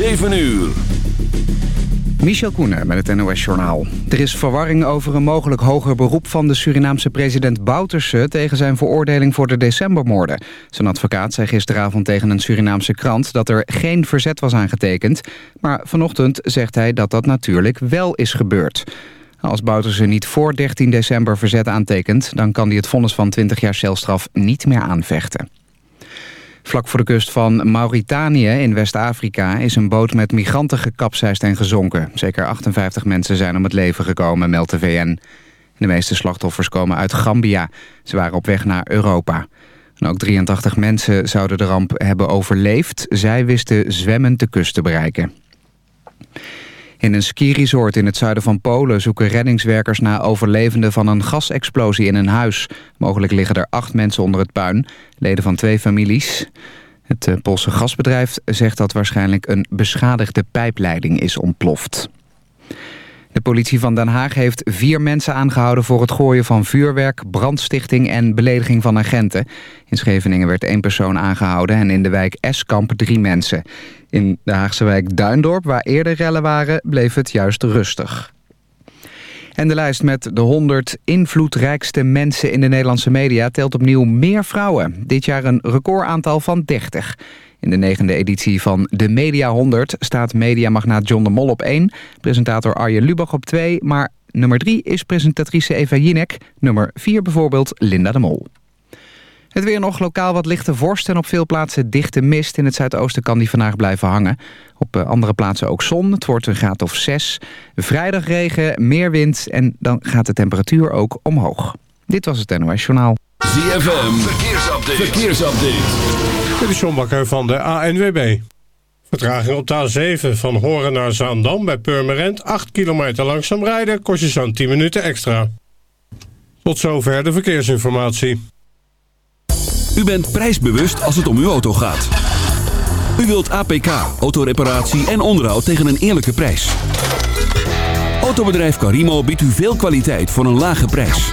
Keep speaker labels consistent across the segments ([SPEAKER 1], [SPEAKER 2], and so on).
[SPEAKER 1] 7 uur.
[SPEAKER 2] Michel Koenen met het NOS-journaal. Er is verwarring over een mogelijk hoger beroep van de Surinaamse president Bouterse... tegen zijn veroordeling voor de decembermoorden. Zijn advocaat zei gisteravond tegen een Surinaamse krant... dat er geen verzet was aangetekend. Maar vanochtend zegt hij dat dat natuurlijk wel is gebeurd. Als Bouterse niet voor 13 december verzet aantekent... dan kan hij het vonnis van 20 jaar celstraf niet meer aanvechten. Vlak voor de kust van Mauritanië in West-Afrika... is een boot met migranten gekapseist en gezonken. Zeker 58 mensen zijn om het leven gekomen, meldt de VN. De meeste slachtoffers komen uit Gambia. Ze waren op weg naar Europa. En ook 83 mensen zouden de ramp hebben overleefd. Zij wisten zwemmend de kust te bereiken. In een skiresort in het zuiden van Polen zoeken reddingswerkers naar overlevenden van een gasexplosie in een huis. Mogelijk liggen er acht mensen onder het puin, leden van twee families. Het eh, Poolse gasbedrijf zegt dat waarschijnlijk een beschadigde pijpleiding is ontploft. De politie van Den Haag heeft vier mensen aangehouden voor het gooien van vuurwerk, brandstichting en belediging van agenten. In Scheveningen werd één persoon aangehouden en in de wijk Eskamp drie mensen. In de Haagse wijk Duindorp, waar eerder rellen waren, bleef het juist rustig. En de lijst met de 100 invloedrijkste mensen in de Nederlandse media telt opnieuw meer vrouwen. Dit jaar een recordaantal van 30. In de negende editie van de Media 100 staat mediamagnaat John de Mol op 1... presentator Arjen Lubach op 2, maar nummer 3 is presentatrice Eva Jinek... nummer 4 bijvoorbeeld Linda de Mol. Het weer nog lokaal wat lichte vorst en op veel plaatsen dichte mist. In het zuidoosten kan die vandaag blijven hangen. Op eh, andere plaatsen ook zon. Het wordt een graad of 6. Vrijdag regen, meer wind en dan gaat de temperatuur ook omhoog. Dit was het NOS Journaal.
[SPEAKER 1] ZFM, verkeersupdate. verkeersupdate.
[SPEAKER 3] Dit is John Bakker van de ANWB. Vertraging op de A7 van Horen naar Zaandam bij Purmerend. 8 kilometer langzaam rijden kost je zo'n 10 minuten extra. Tot zover de verkeersinformatie.
[SPEAKER 1] U bent prijsbewust als het om uw auto gaat. U wilt APK, autoreparatie en onderhoud tegen een eerlijke prijs. Autobedrijf Carimo biedt u veel kwaliteit voor een lage prijs.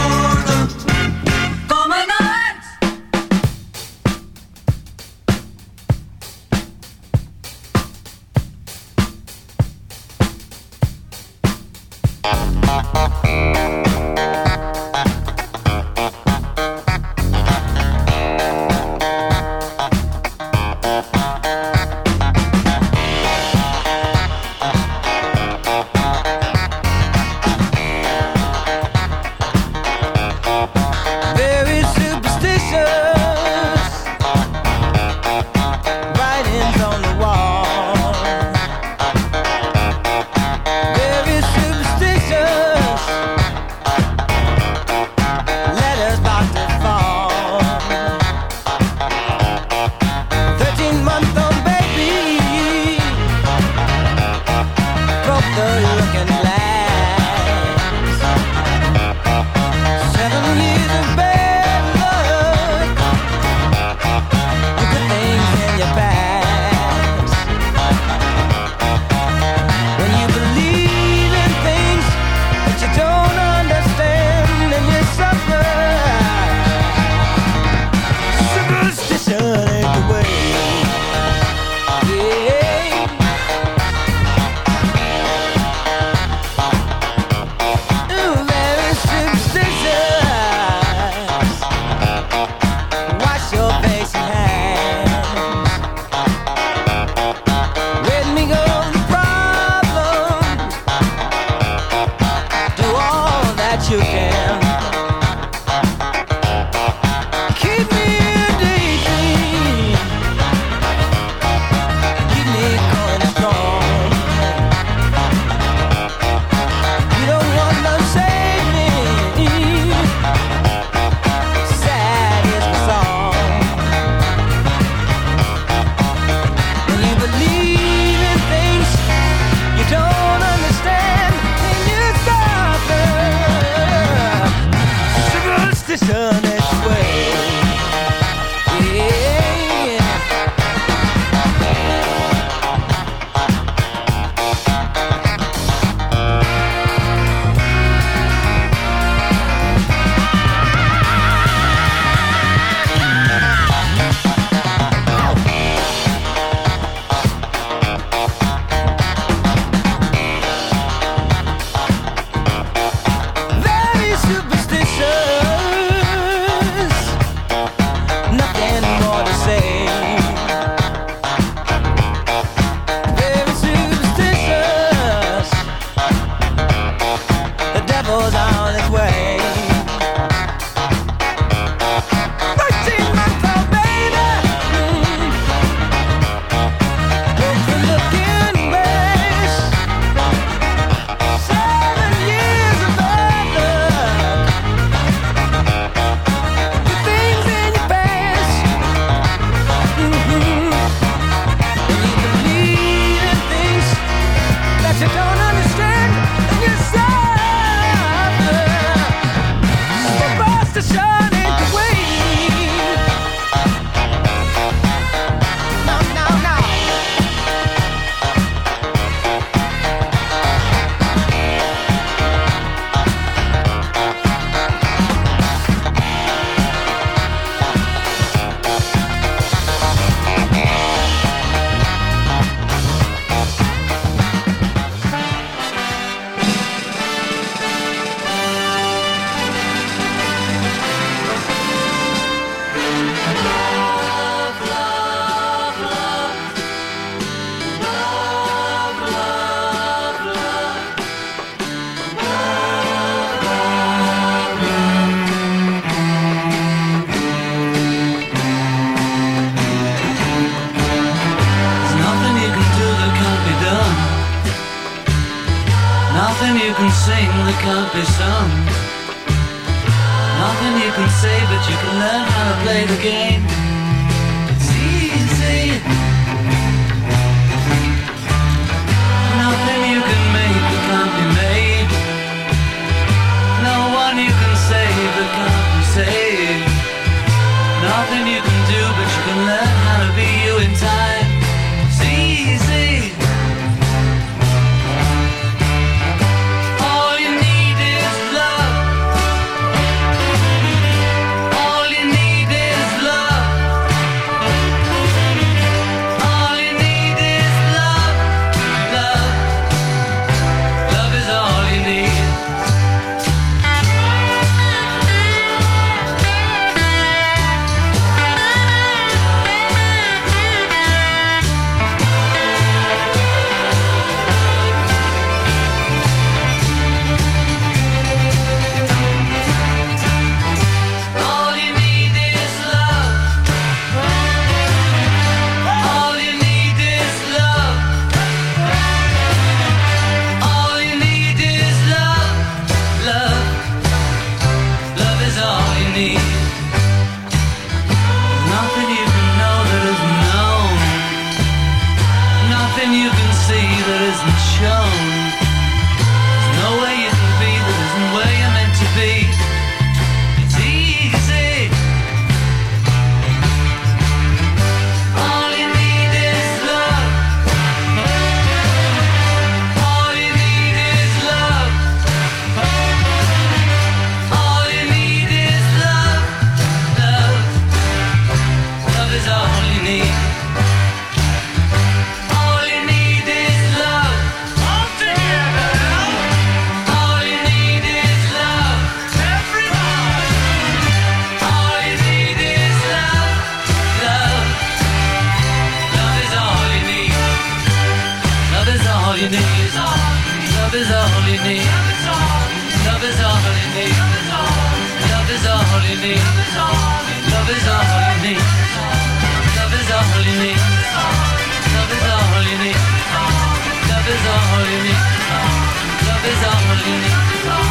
[SPEAKER 4] bizarrely